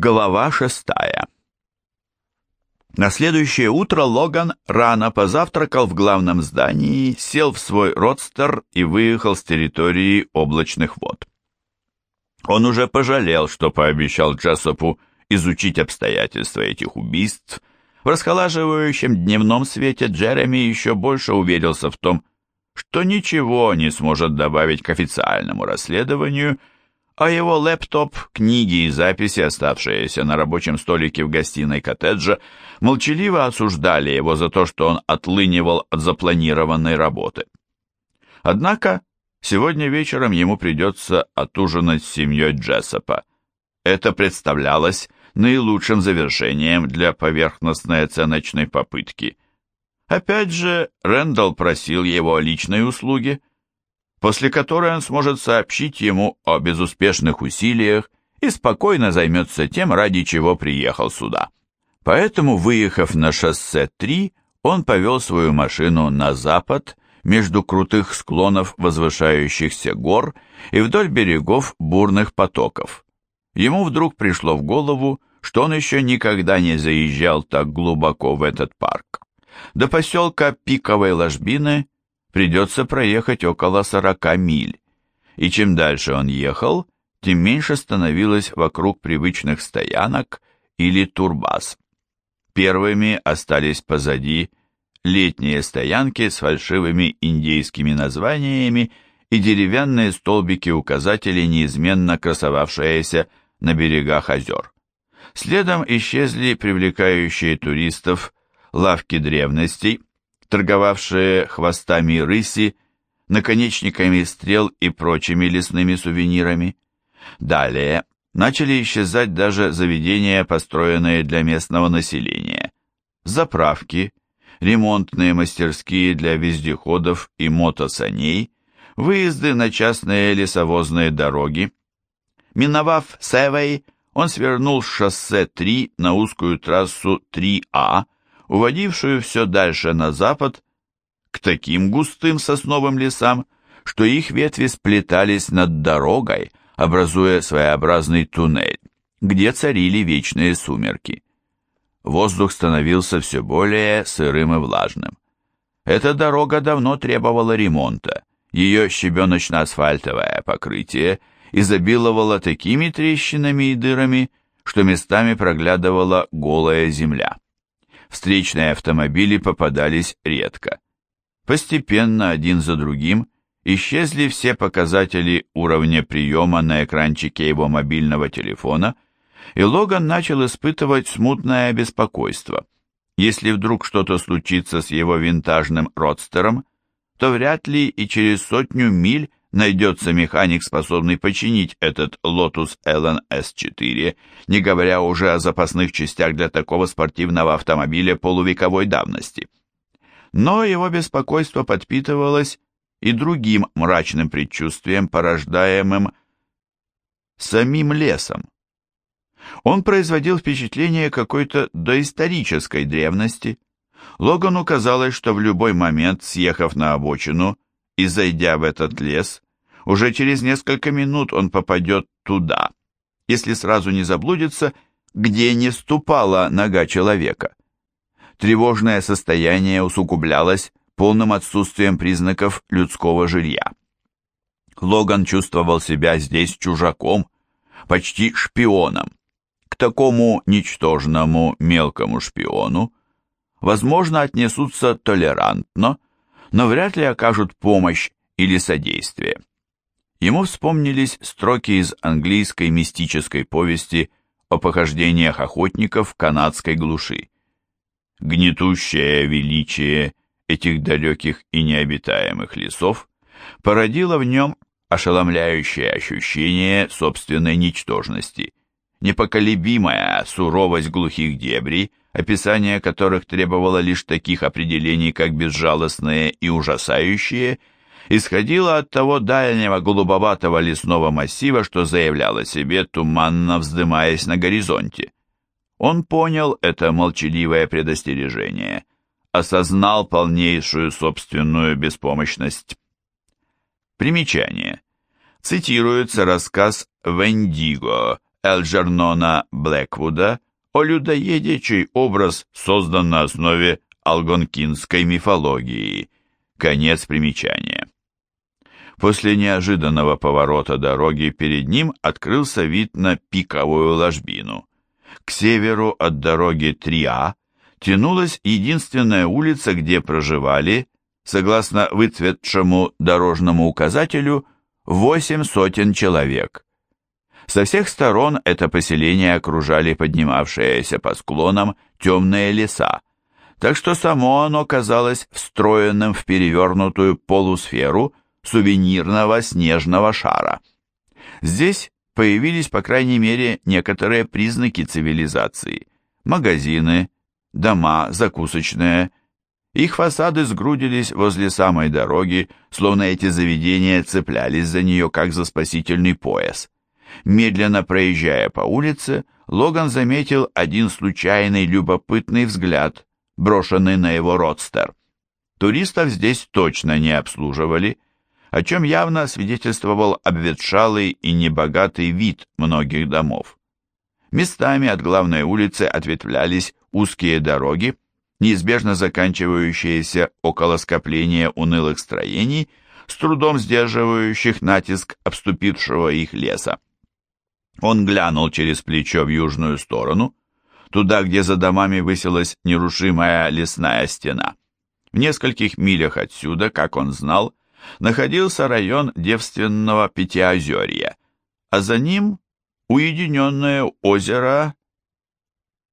Глава шестая На следующее утро Логан рано позавтракал в главном здании, сел в свой родстер и выехал с территории облачных вод. Он уже пожалел, что пообещал Джессопу изучить обстоятельства этих убийств. В расхолаживающем дневном свете Джереми еще больше уверился в том, что ничего не сможет добавить к официальному расследованию – а его лэптоп, книги и записи, оставшиеся на рабочем столике в гостиной коттеджа, молчаливо осуждали его за то, что он отлынивал от запланированной работы. Однако сегодня вечером ему придется отужинать с семьей Джессопа. Это представлялось наилучшим завершением для поверхностной оценочной попытки. Опять же, Рэндалл просил его о личной услуге, после которой он сможет сообщить ему о безуспешных усилиях и спокойно займется тем, ради чего приехал сюда. Поэтому, выехав на шоссе 3, он повел свою машину на запад, между крутых склонов возвышающихся гор и вдоль берегов бурных потоков. Ему вдруг пришло в голову, что он еще никогда не заезжал так глубоко в этот парк. До поселка Пиковой Ложбины придется проехать около 40 миль, и чем дальше он ехал, тем меньше становилось вокруг привычных стоянок или турбаз. Первыми остались позади летние стоянки с фальшивыми индейскими названиями и деревянные столбики указателей, неизменно красовавшиеся на берегах озер. Следом исчезли привлекающие туристов лавки древностей, торговавшие хвостами рыси, наконечниками стрел и прочими лесными сувенирами. Далее начали исчезать даже заведения, построенные для местного населения. Заправки, ремонтные мастерские для вездеходов и мотосаней, выезды на частные лесовозные дороги. Миновав Севей, он свернул с шоссе 3 на узкую трассу 3А, уводившую все дальше на запад, к таким густым сосновым лесам, что их ветви сплетались над дорогой, образуя своеобразный туннель, где царили вечные сумерки. Воздух становился все более сырым и влажным. Эта дорога давно требовала ремонта. Ее щебеночно-асфальтовое покрытие изобиловало такими трещинами и дырами, что местами проглядывала голая земля встречные автомобили попадались редко. Постепенно, один за другим, исчезли все показатели уровня приема на экранчике его мобильного телефона, и Логан начал испытывать смутное беспокойство. Если вдруг что-то случится с его винтажным родстером, то вряд ли и через сотню миль найдется механик, способный починить этот Lotus Elon S4, не говоря уже о запасных частях для такого спортивного автомобиля полувековой давности. Но его беспокойство подпитывалось и другим мрачным предчувствием, порождаемым самим лесом. Он производил впечатление какой-то доисторической древности. Логану казалось, что в любой момент, съехав на обочину, и зайдя в этот лес, уже через несколько минут он попадет туда, если сразу не заблудится, где не ступала нога человека. Тревожное состояние усугублялось полным отсутствием признаков людского жилья. Логан чувствовал себя здесь чужаком, почти шпионом. К такому ничтожному мелкому шпиону, возможно, отнесутся толерантно, но вряд ли окажут помощь или содействие. Ему вспомнились строки из английской мистической повести о похождениях охотников в канадской глуши. Гнетущее величие этих далеких и необитаемых лесов породило в нем ошеломляющее ощущение собственной ничтожности, непоколебимая суровость глухих дебрей, описание которых требовало лишь таких определений, как безжалостные и ужасающие, исходило от того дальнего голубоватого лесного массива, что заявляло себе, туманно вздымаясь на горизонте. Он понял это молчаливое предостережение, осознал полнейшую собственную беспомощность. Примечание. Цитируется рассказ «Вендиго» Элджернона Блэквуда о людоеде, чей образ создан на основе алгонкинской мифологии. Конец примечания. После неожиданного поворота дороги перед ним открылся вид на пиковую ложбину. К северу от дороги Триа тянулась единственная улица, где проживали, согласно выцветшему дорожному указателю, восемь сотен человек. Со всех сторон это поселение окружали поднимавшиеся по склонам темные леса, так что само оно казалось встроенным в перевернутую полусферу сувенирного снежного шара. Здесь появились, по крайней мере, некоторые признаки цивилизации. Магазины, дома, закусочные. Их фасады сгрудились возле самой дороги, словно эти заведения цеплялись за нее, как за спасительный пояс. Медленно проезжая по улице, Логан заметил один случайный любопытный взгляд, брошенный на его родстер. Туристов здесь точно не обслуживали, о чем явно свидетельствовал обветшалый и небогатый вид многих домов. Местами от главной улицы ответвлялись узкие дороги, неизбежно заканчивающиеся около скопления унылых строений, с трудом сдерживающих натиск обступившего их леса. Он глянул через плечо в южную сторону, туда, где за домами высилась нерушимая лесная стена. В нескольких милях отсюда, как он знал, находился район девственного Пятиозерья, а за ним уединенное озеро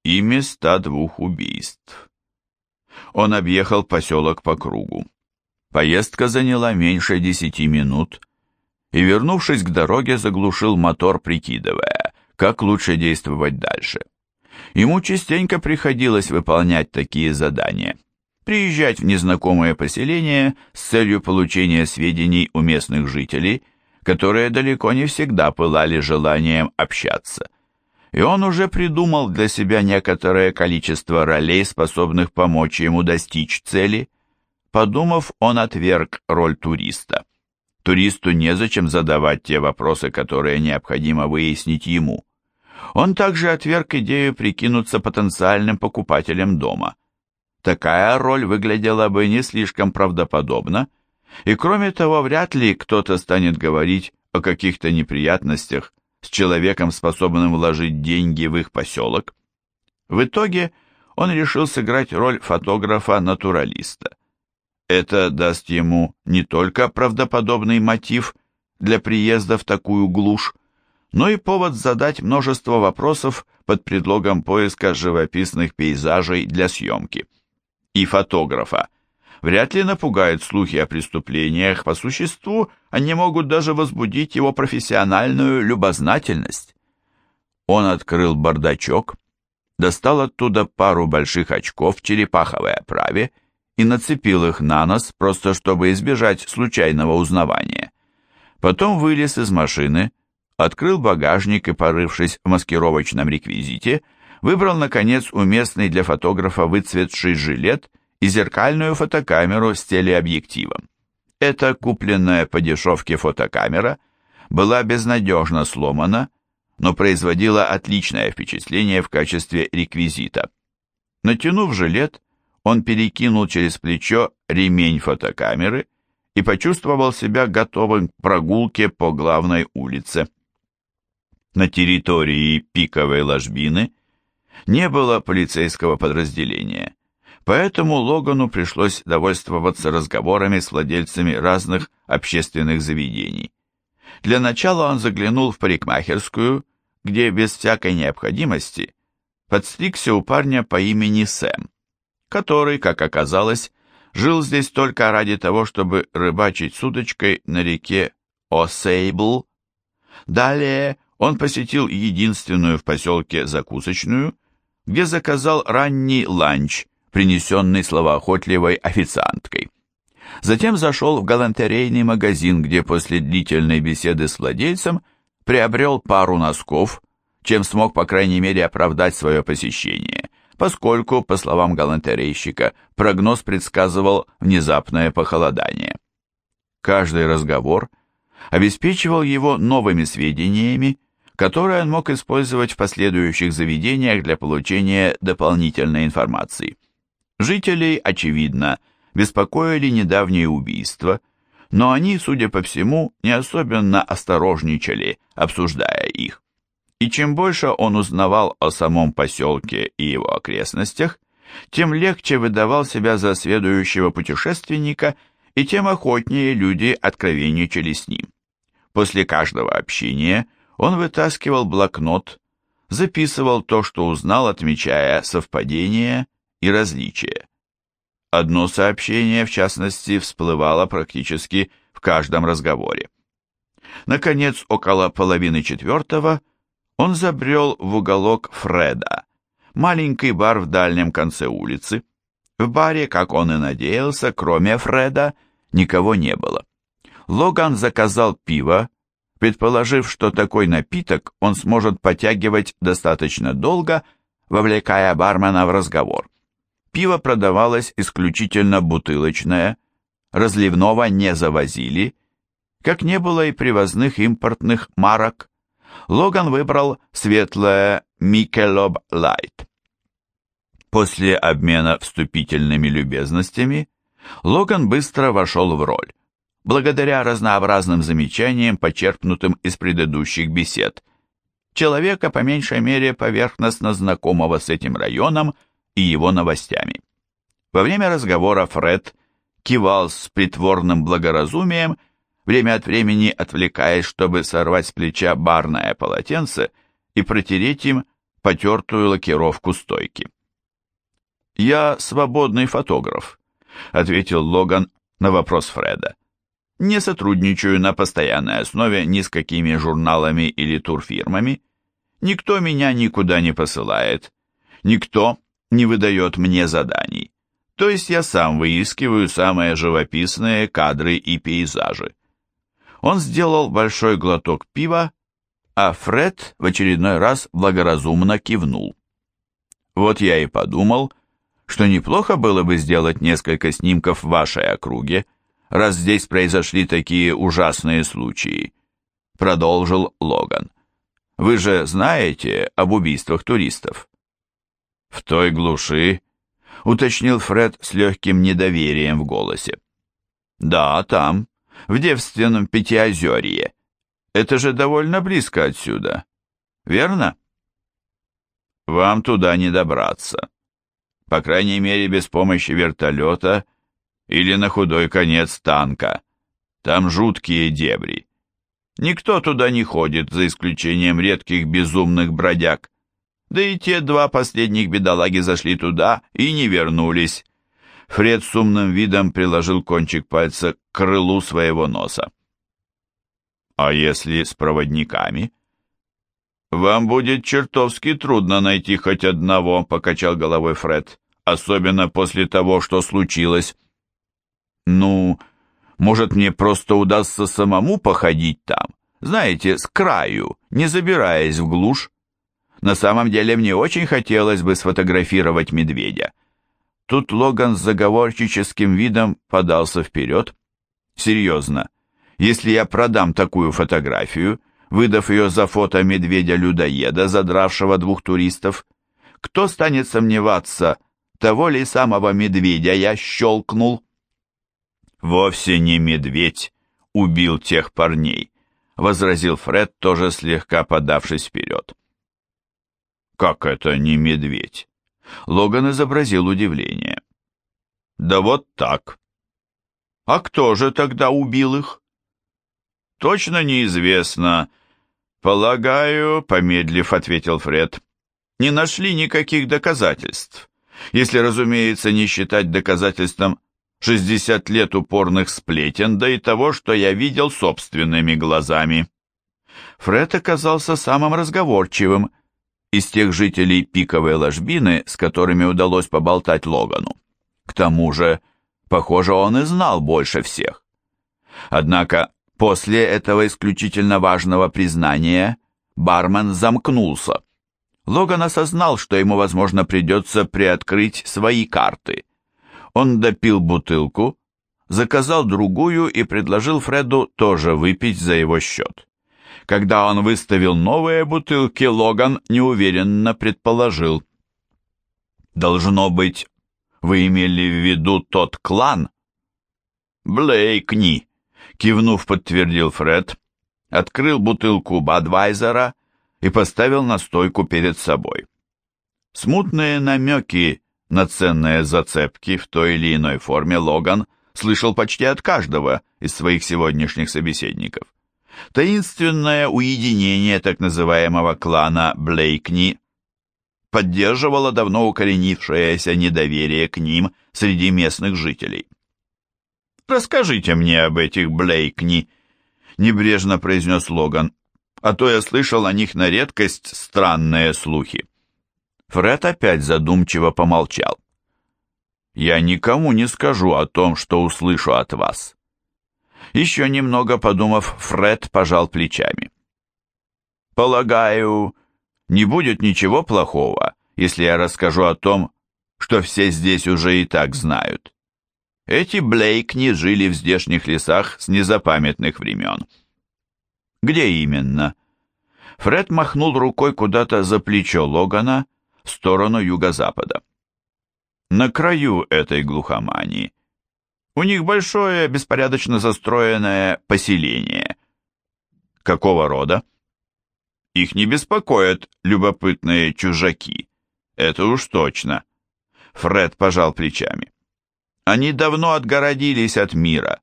и места двух убийств. Он объехал поселок по кругу. Поездка заняла меньше десяти минут, и, вернувшись к дороге, заглушил мотор, прикидывая, как лучше действовать дальше. Ему частенько приходилось выполнять такие задания. Приезжать в незнакомое поселение с целью получения сведений у местных жителей, которые далеко не всегда пылали желанием общаться. И он уже придумал для себя некоторое количество ролей, способных помочь ему достичь цели. Подумав, он отверг роль туриста. Туристу незачем задавать те вопросы, которые необходимо выяснить ему. Он также отверг идею прикинуться потенциальным покупателем дома. Такая роль выглядела бы не слишком правдоподобно, и кроме того, вряд ли кто-то станет говорить о каких-то неприятностях с человеком, способным вложить деньги в их поселок. В итоге он решил сыграть роль фотографа-натуралиста – это даст ему не только правдоподобный мотив для приезда в такую глушь, но и повод задать множество вопросов под предлогом поиска живописных пейзажей для съемки. И фотографа вряд ли напугают слухи о преступлениях, по существу они могут даже возбудить его профессиональную любознательность. Он открыл бардачок, достал оттуда пару больших очков в черепаховой оправе и нацепил их на нос, просто чтобы избежать случайного узнавания. Потом вылез из машины, открыл багажник и, порывшись в маскировочном реквизите, выбрал, наконец, уместный для фотографа выцветший жилет и зеркальную фотокамеру с телеобъективом. Эта купленная по дешевке фотокамера была безнадежно сломана, но производила отличное впечатление в качестве реквизита. Натянув жилет, он перекинул через плечо ремень фотокамеры и почувствовал себя готовым к прогулке по главной улице. На территории пиковой ложбины не было полицейского подразделения, поэтому Логану пришлось довольствоваться разговорами с владельцами разных общественных заведений. Для начала он заглянул в парикмахерскую, где без всякой необходимости подстригся у парня по имени Сэм который, как оказалось, жил здесь только ради того, чтобы рыбачить с удочкой на реке О'Сейбл. Далее он посетил единственную в поселке закусочную, где заказал ранний ланч, принесенный словоохотливой официанткой. Затем зашел в галантерейный магазин, где после длительной беседы с владельцем приобрел пару носков, чем смог, по крайней мере, оправдать свое посещение поскольку, по словам галантерейщика, прогноз предсказывал внезапное похолодание. Каждый разговор обеспечивал его новыми сведениями, которые он мог использовать в последующих заведениях для получения дополнительной информации. Жителей, очевидно, беспокоили недавние убийства, но они, судя по всему, не особенно осторожничали, обсуждая их. И чем больше он узнавал о самом поселке и его окрестностях, тем легче выдавал себя за следующего путешественника, и тем охотнее люди откровенничали с ним. После каждого общения он вытаскивал блокнот, записывал то, что узнал, отмечая совпадения и различия. Одно сообщение, в частности, всплывало практически в каждом разговоре. Наконец, около половины четвертого он забрел в уголок Фреда, маленький бар в дальнем конце улицы. В баре, как он и надеялся, кроме Фреда, никого не было. Логан заказал пиво, предположив, что такой напиток он сможет потягивать достаточно долго, вовлекая бармена в разговор. Пиво продавалось исключительно бутылочное, разливного не завозили, как не было и привозных импортных марок. Логан выбрал светлое Микелоб Лайт. После обмена вступительными любезностями Логан быстро вошел в роль, благодаря разнообразным замечаниям, почерпнутым из предыдущих бесед. Человека, по меньшей мере, поверхностно знакомого с этим районом и его новостями. Во время разговора Фред кивал с притворным благоразумием, время от времени отвлекаясь, чтобы сорвать с плеча барное полотенце и протереть им потертую лакировку стойки. «Я свободный фотограф», — ответил Логан на вопрос Фреда. «Не сотрудничаю на постоянной основе ни с какими журналами или турфирмами. Никто меня никуда не посылает. Никто не выдает мне заданий. То есть я сам выискиваю самые живописные кадры и пейзажи». Он сделал большой глоток пива, а Фред в очередной раз благоразумно кивнул. Вот я и подумал, что неплохо было бы сделать несколько снимков в вашей округе, раз здесь произошли такие ужасные случаи», — продолжил Логан. «Вы же знаете об убийствах туристов?» «В той глуши», — уточнил Фред с легким недоверием в голосе. «Да, там, в девственном Пятиозерье. Это же довольно близко отсюда, верно?» «Вам туда не добраться», по крайней мере без помощи вертолета или на худой конец танка. Там жуткие дебри. Никто туда не ходит, за исключением редких безумных бродяг. Да и те два последних бедолаги зашли туда и не вернулись. Фред с умным видом приложил кончик пальца к крылу своего носа. «А если с проводниками?» «Вам будет чертовски трудно найти хоть одного», — покачал головой Фред, «особенно после того, что случилось». «Ну, может, мне просто удастся самому походить там, знаете, с краю, не забираясь в глушь? На самом деле мне очень хотелось бы сфотографировать медведя». Тут Логан с заговорчическим видом подался вперед. «Серьезно, если я продам такую фотографию, выдав ее за фото медведя-людоеда, задравшего двух туристов. Кто станет сомневаться, того ли самого медведя я щелкнул? Вовсе не медведь убил тех парней, возразил Фред, тоже слегка подавшись вперед. Как это не медведь? Логан изобразил удивление. Да вот так. А кто же тогда убил их? Точно неизвестно. Полагаю, помедлив, ответил Фред. Не нашли никаких доказательств. Если, разумеется, не считать доказательством 60 лет упорных сплетен, да и того, что я видел собственными глазами. Фред оказался самым разговорчивым из тех жителей пиковой ложбины, с которыми удалось поболтать Логану. К тому же, похоже, он и знал больше всех. Однако После этого исключительно важного признания бармен замкнулся. Логан осознал, что ему, возможно, придется приоткрыть свои карты. Он допил бутылку, заказал другую и предложил Фреду тоже выпить за его счет. Когда он выставил новые бутылки, Логан неуверенно предположил. «Должно быть, вы имели в виду тот клан?» «Блейкни», — кивнув, подтвердил Фред, открыл бутылку Бадвайзера и поставил на стойку перед собой. Смутные намеки на ценные зацепки в той или иной форме Логан слышал почти от каждого из своих сегодняшних собеседников. Таинственное уединение так называемого клана Блейкни поддерживало давно укоренившееся недоверие к ним среди местных жителей. «Расскажите мне об этих Блейкни», — небрежно произнес Логан, «а то я слышал о них на редкость странные слухи». Фред опять задумчиво помолчал. «Я никому не скажу о том, что услышу от вас». Еще немного подумав, Фред пожал плечами. «Полагаю, не будет ничего плохого, если я расскажу о том, что все здесь уже и так знают. Эти Блейкни жили в здешних лесах с незапамятных времен». «Где именно?» Фред махнул рукой куда-то за плечо Логана, в сторону юго-запада. На краю этой глухомании. У них большое, беспорядочно застроенное поселение. Какого рода? Их не беспокоят любопытные чужаки. Это уж точно. Фред пожал плечами. Они давно отгородились от мира.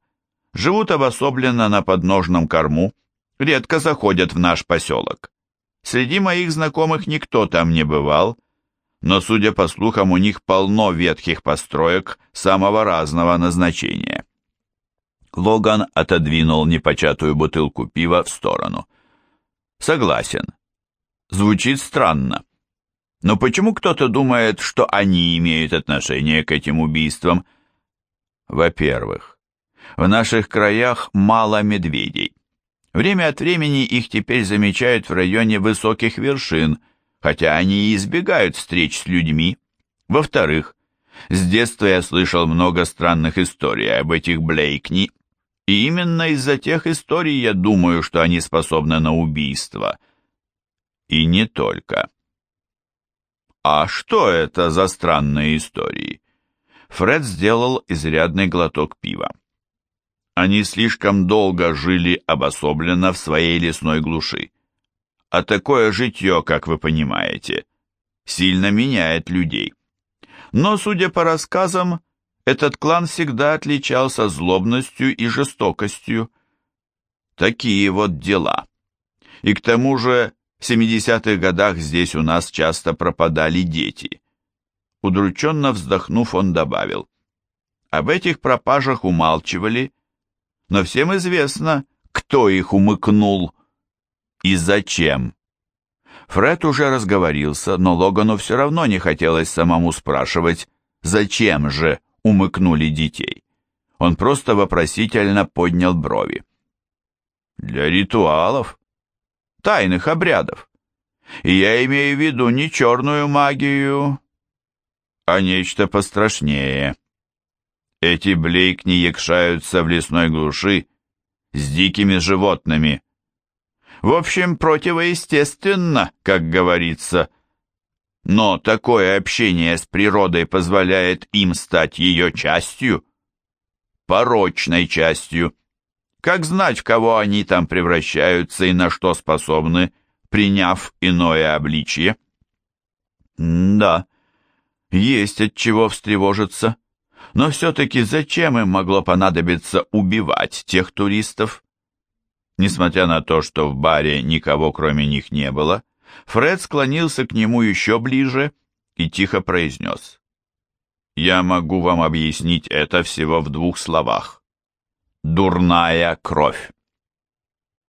Живут обособленно на подножном корму, редко заходят в наш поселок. Среди моих знакомых никто там не бывал, но, судя по слухам, у них полно ветхих построек самого разного назначения. Логан отодвинул непочатую бутылку пива в сторону. Согласен. Звучит странно. Но почему кто-то думает, что они имеют отношение к этим убийствам? Во-первых, в наших краях мало медведей. Время от времени их теперь замечают в районе высоких вершин – хотя они и избегают встреч с людьми. Во-вторых, с детства я слышал много странных историй об этих Блейкни, и именно из-за тех историй я думаю, что они способны на убийство. И не только. А что это за странные истории? Фред сделал изрядный глоток пива. Они слишком долго жили обособленно в своей лесной глуши а такое житье, как вы понимаете, сильно меняет людей. Но, судя по рассказам, этот клан всегда отличался злобностью и жестокостью. Такие вот дела. И к тому же в 70-х годах здесь у нас часто пропадали дети. Удрученно вздохнув, он добавил. Об этих пропажах умалчивали, но всем известно, кто их умыкнул и зачем. Фред уже разговорился, но Логану все равно не хотелось самому спрашивать, зачем же умыкнули детей. Он просто вопросительно поднял брови. Для ритуалов, тайных обрядов. И я имею в виду не черную магию, а нечто пострашнее. Эти блейкни якшаются в лесной глуши с дикими животными, в общем, противоестественно, как говорится. Но такое общение с природой позволяет им стать ее частью, порочной частью. Как знать, в кого они там превращаются и на что способны, приняв иное обличье? да, есть от чего встревожиться. Но все-таки зачем им могло понадобиться убивать тех туристов? Несмотря на то, что в баре никого кроме них не было, Фред склонился к нему еще ближе и тихо произнес. «Я могу вам объяснить это всего в двух словах. Дурная кровь».